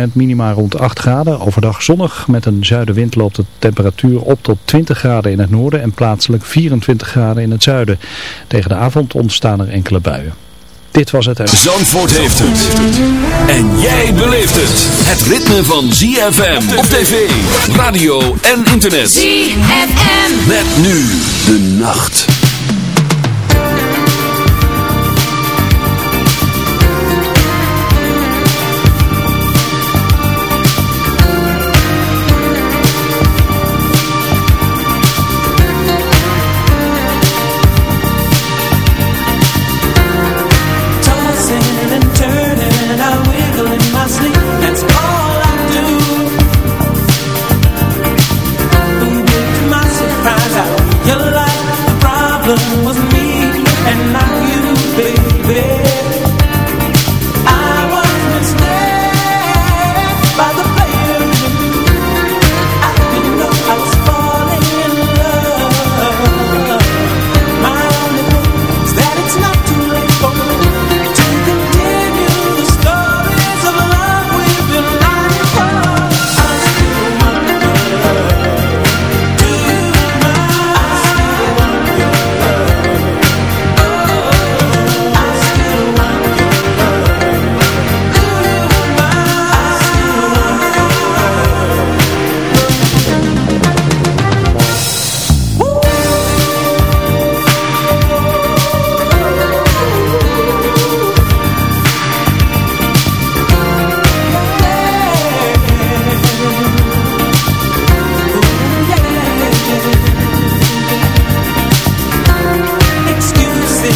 met minima rond 8 graden. Overdag zonnig. Met een zuidenwind loopt de temperatuur op tot 20 graden in het noorden en plaatselijk 24 graden in het zuiden. Tegen de avond ontstaan er enkele buien. Dit was het. Zandvoort heeft het. En jij beleeft het. Het ritme van ZFM op tv, radio en internet. ZFM. Met nu de nacht.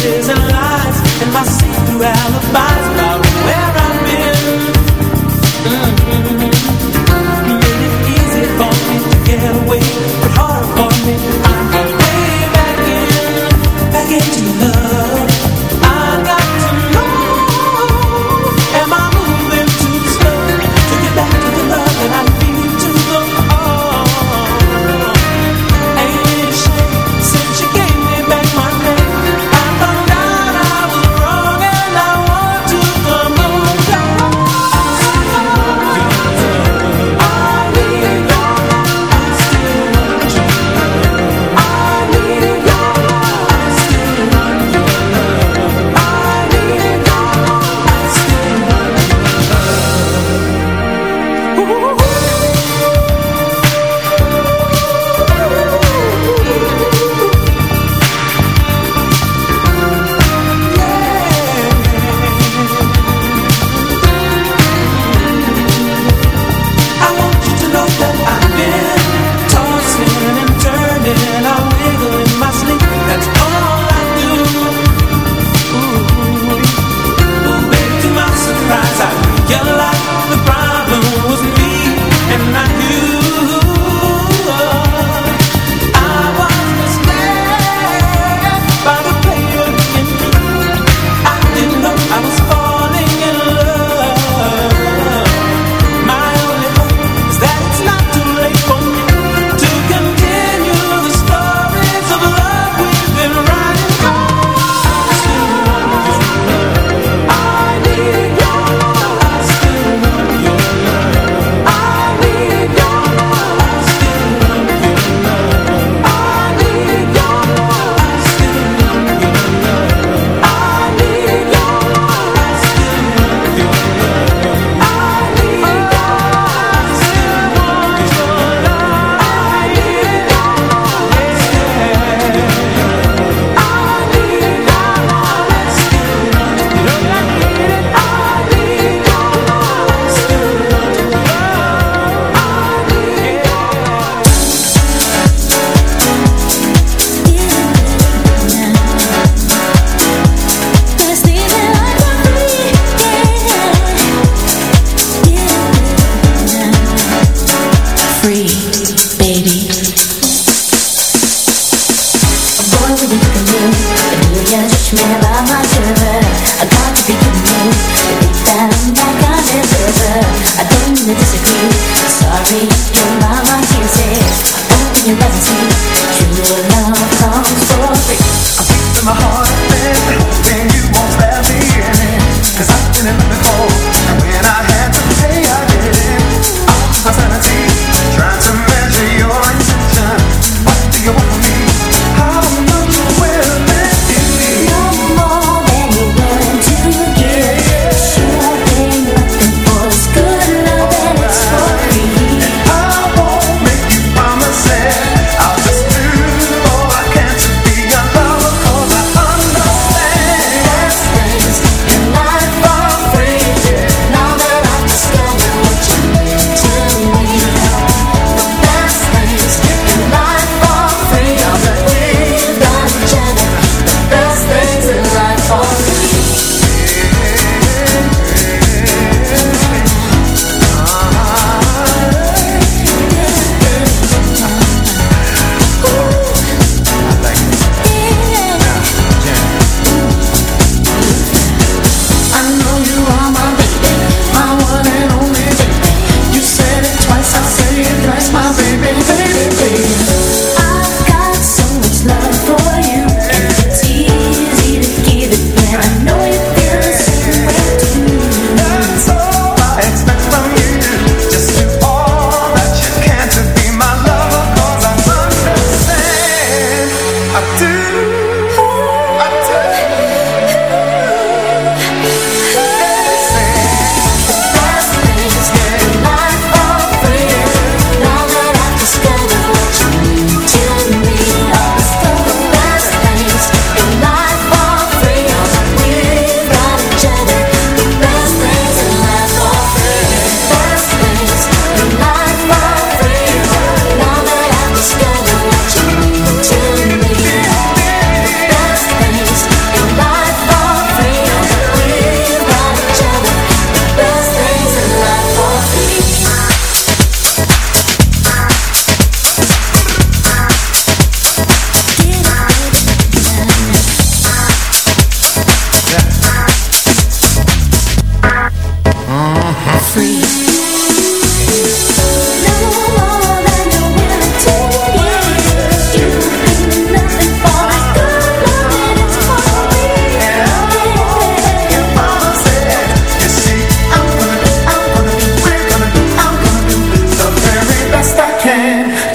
is alive.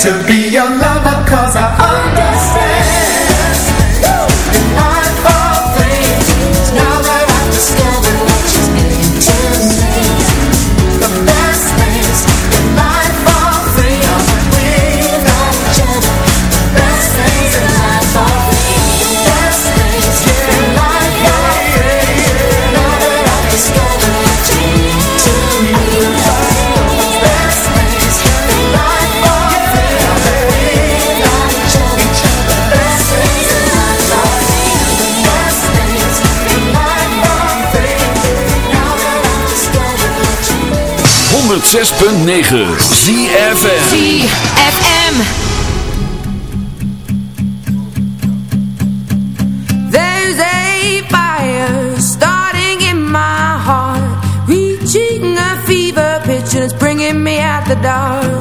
to be your lover cause I 106.9 ZFM ZFM There's a fire starting in my heart Reaching a fever pitch and it's bringing me out the dark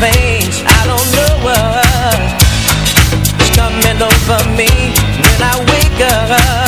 veins I don't know what's coming over me When I wake up.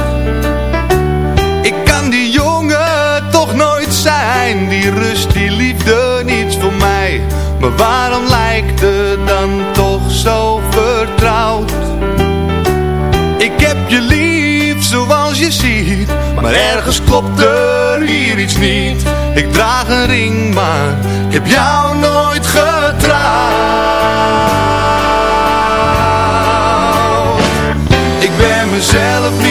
ergens klopt er hier iets niet. Ik draag een ring maar ik heb jou nooit getrouwd. Ik ben mezelf niet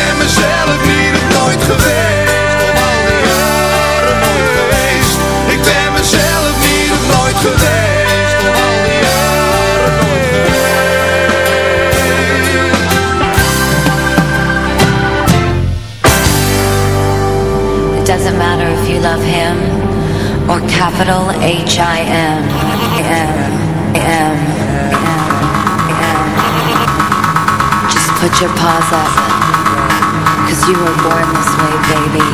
ben mezelf niet nooit geweest. It doesn't matter if you love him or capital H-I-M. M, M, M, Just put your paws up. You were born this way, baby.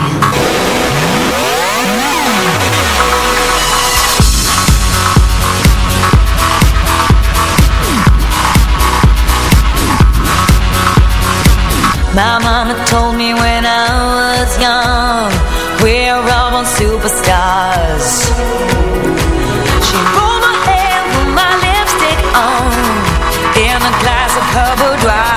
My mama told me when I was young We're all superstars She my hair, my lipstick on In a glass of her boudoir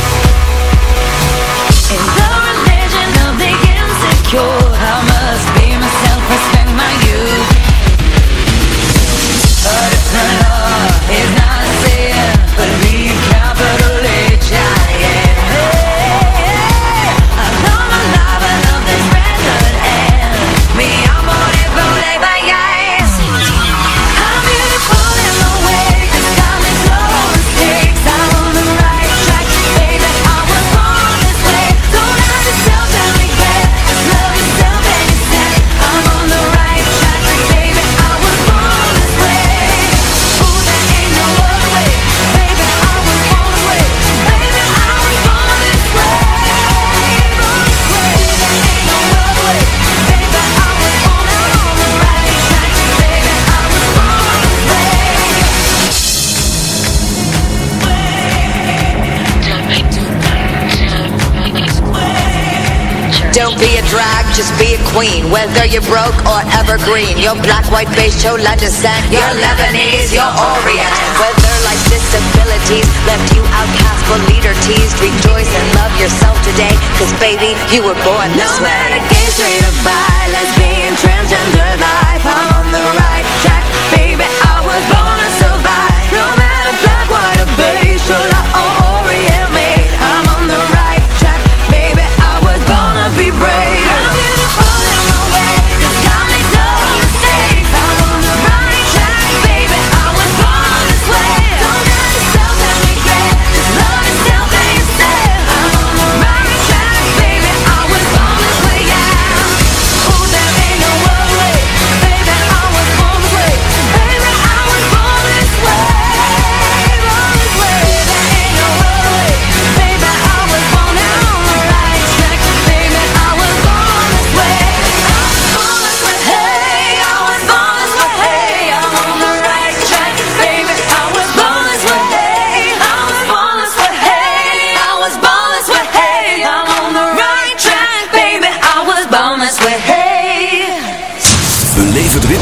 Don't be a drag, just be a queen Whether you're broke or evergreen. Your black, white, beige, chola descent Your Lebanese, your Orient. Whether life's disabilities Left you outcast for leader teased Rejoice and love yourself today Cause baby, you were born this no way. No matter gay, straight or bi Lesbian, transgender life I'm on the right track Baby, I was born to survive. No matter black, white or beige Chola or Orient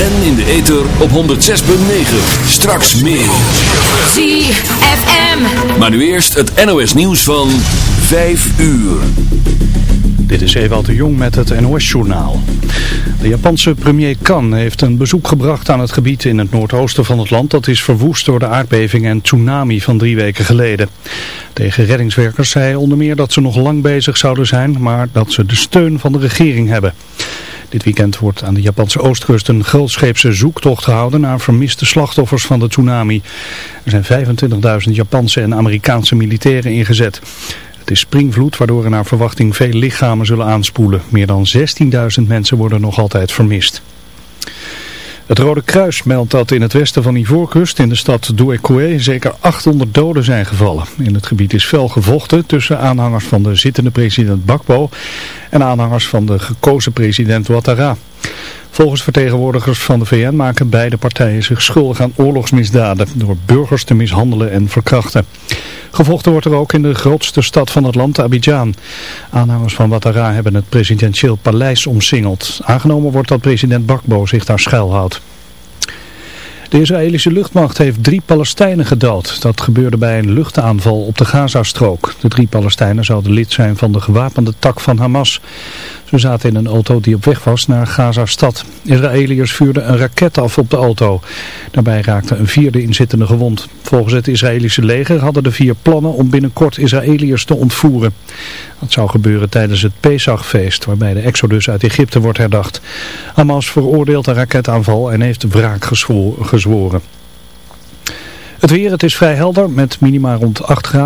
En in de ether op 106.9. Straks meer. ZFM. Maar nu eerst het NOS nieuws van 5 uur. Dit is Ewald de Jong met het NOS-journaal. De Japanse premier Kan heeft een bezoek gebracht aan het gebied in het noordoosten van het land dat is verwoest door de aardbeving en tsunami van drie weken geleden. Tegen reddingswerkers zei hij onder meer dat ze nog lang bezig zouden zijn, maar dat ze de steun van de regering hebben. Dit weekend wordt aan de Japanse oostkust een grootscheepse zoektocht gehouden naar vermiste slachtoffers van de tsunami. Er zijn 25.000 Japanse en Amerikaanse militairen ingezet. Het is springvloed waardoor er naar verwachting veel lichamen zullen aanspoelen. Meer dan 16.000 mensen worden nog altijd vermist. Het Rode Kruis meldt dat in het westen van Ivoorkust in de stad Douekoué zeker 800 doden zijn gevallen. In het gebied is fel gevochten tussen aanhangers van de zittende president Bakbo en aanhangers van de gekozen president Ouattara. Volgens vertegenwoordigers van de VN maken beide partijen zich schuldig aan oorlogsmisdaden door burgers te mishandelen en verkrachten. Gevochten wordt er ook in de grootste stad van het land, Abidjan. Aanhangers van Ouattara hebben het presidentieel paleis omsingeld. Aangenomen wordt dat president Bakbo zich daar schuilhoudt. De Israëlische luchtmacht heeft drie Palestijnen gedood. Dat gebeurde bij een luchtaanval op de Gazastrook. De drie Palestijnen zouden lid zijn van de gewapende tak van Hamas. Ze zaten in een auto die op weg was naar Gaza-stad. Israëliërs vuurden een raket af op de auto. Daarbij raakte een vierde inzittende gewond. Volgens het Israëlische leger hadden de vier plannen om binnenkort Israëliërs te ontvoeren. Dat zou gebeuren tijdens het Pesachfeest, waarbij de exodus uit Egypte wordt herdacht. Hamas veroordeelt een raketaanval en heeft wraak gezworen. Het weer, het is vrij helder met minima rond 8 graden.